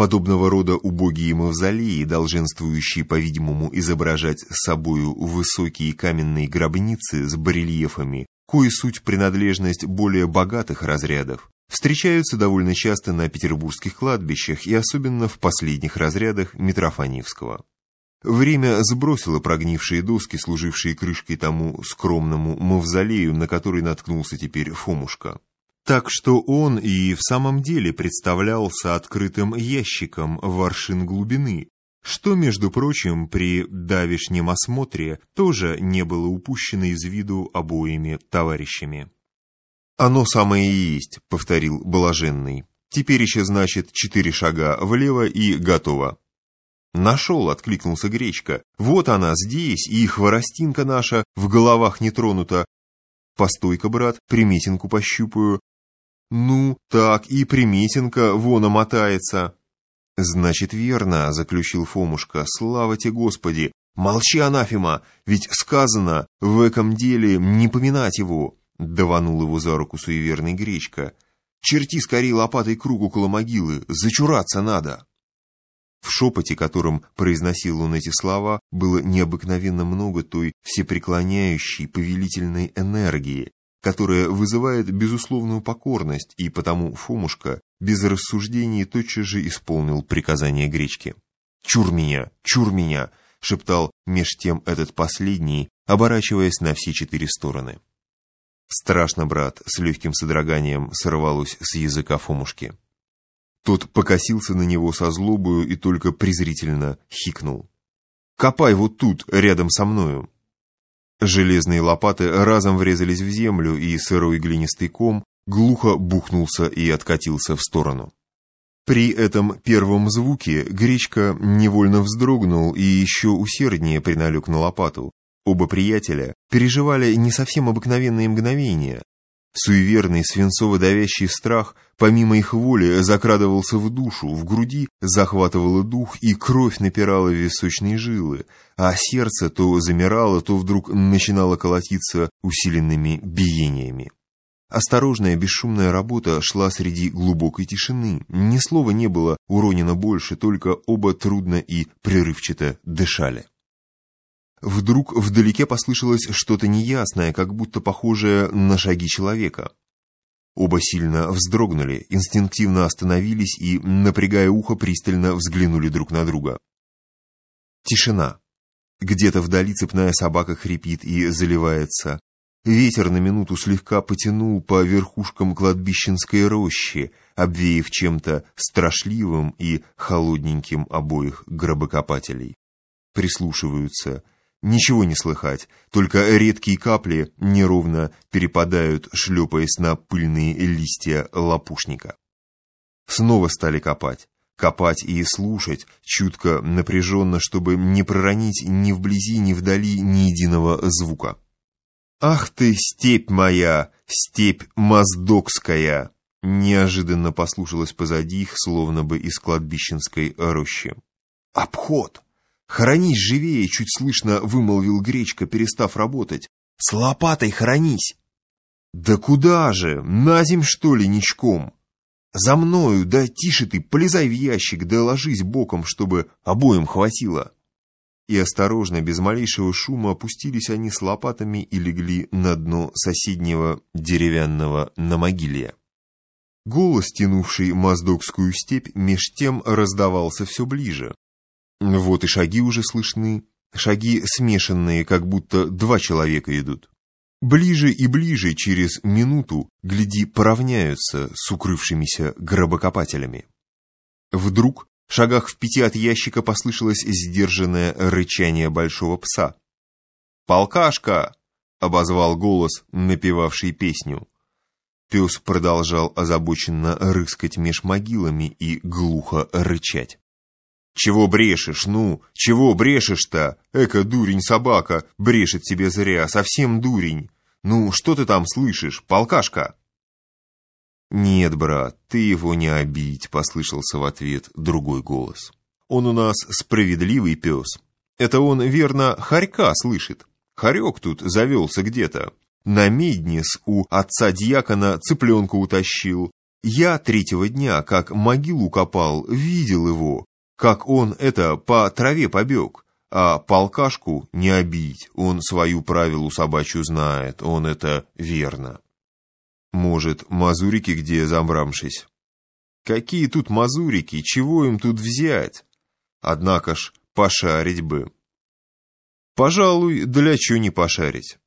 Подобного рода убогие мавзолеи, долженствующие, по-видимому, изображать собою высокие каменные гробницы с барельефами, кое суть принадлежность более богатых разрядов, встречаются довольно часто на петербургских кладбищах и особенно в последних разрядах Митрофаневского. Время сбросило прогнившие доски, служившие крышкой тому скромному мавзолею, на который наткнулся теперь Фомушка. Так что он и в самом деле представлялся открытым ящиком воршин глубины, что, между прочим, при давешнем осмотре тоже не было упущено из виду обоими товарищами. «Оно самое и есть», — повторил Блаженный. «Теперь еще, значит, четыре шага влево и готово». «Нашел», — откликнулся Гречка. «Вот она здесь, и хворостинка наша в головах не тронута. Постой-ка, брат, приметинку пощупаю. «Ну, так и Приметенко вон омотается». «Значит, верно», — заключил Фомушка, — «слава тебе, Господи! Молчи, анафема, ведь сказано, в этом деле не поминать его!» Даванул его за руку суеверный Гречка. «Черти скорее лопатой круг около могилы, зачураться надо!» В шепоте, которым произносил он эти слова, было необыкновенно много той всепреклоняющей повелительной энергии, которая вызывает безусловную покорность, и потому Фомушка без рассуждений тотчас же исполнил приказание Гречки. «Чур меня! Чур меня!» — шептал меж тем этот последний, оборачиваясь на все четыре стороны. «Страшно, брат!» — с легким содроганием сорвалось с языка Фомушки. Тот покосился на него со злобою и только презрительно хикнул. «Копай вот тут, рядом со мною!» Железные лопаты разом врезались в землю, и сырой глинистый ком глухо бухнулся и откатился в сторону. При этом первом звуке Гречка невольно вздрогнул и еще усерднее приналег на лопату. Оба приятеля переживали не совсем обыкновенные мгновения, Суеверный свинцово-давящий страх, помимо их воли, закрадывался в душу, в груди захватывало дух, и кровь напирала в височные жилы, а сердце то замирало, то вдруг начинало колотиться усиленными биениями. Осторожная, бесшумная работа шла среди глубокой тишины. Ни слова не было уронено больше, только оба трудно и прерывчато дышали. Вдруг вдалеке послышалось что-то неясное, как будто похожее на шаги человека. Оба сильно вздрогнули, инстинктивно остановились и, напрягая ухо, пристально взглянули друг на друга. Тишина. Где-то вдали цепная собака хрипит и заливается. Ветер на минуту слегка потянул по верхушкам кладбищенской рощи, обвеяв чем-то страшливым и холодненьким обоих гробокопателей. Прислушиваются — Ничего не слыхать, только редкие капли неровно перепадают, шлепаясь на пыльные листья лопушника. Снова стали копать. Копать и слушать, чутко, напряженно, чтобы не проронить ни вблизи, ни вдали ни единого звука. «Ах ты, степь моя, степь моздокская!» Неожиданно послушалось позади их, словно бы из кладбищенской рощи. «Обход!» «Хоронись живее!» — чуть слышно вымолвил Гречка, перестав работать. «С лопатой хоронись!» «Да куда же? На земь, что ли, ничком?» «За мною! Да тише ты! Полезай в ящик, да ложись боком, чтобы обоим хватило!» И осторожно, без малейшего шума, опустились они с лопатами и легли на дно соседнего деревянного намогилья. Голос, тянувший моздокскую степь, меж тем раздавался все ближе. Вот и шаги уже слышны, шаги смешанные, как будто два человека идут. Ближе и ближе через минуту, гляди, поравняются с укрывшимися гробокопателями. Вдруг, в шагах в пяти от ящика, послышалось сдержанное рычание большого пса. «Полкашка!» — обозвал голос, напевавший песню. Пес продолжал озабоченно рыскать меж могилами и глухо рычать. «Чего брешешь, ну? Чего брешешь-то? Эка, дурень собака, брешет тебе зря, совсем дурень. Ну, что ты там слышишь, полкашка?» «Нет, брат, ты его не обидь», — послышался в ответ другой голос. «Он у нас справедливый пес. Это он, верно, хорька слышит. Хорек тут завелся где-то. На меднис у отца дьякона цыпленка утащил, Я третьего дня, как могилу копал, видел его, как он это по траве побег, а полкашку не обидь, он свою правилу собачью знает, он это верно. Может, мазурики где замрамшись? Какие тут мазурики, чего им тут взять? Однако ж, пошарить бы. Пожалуй, для чего не пошарить.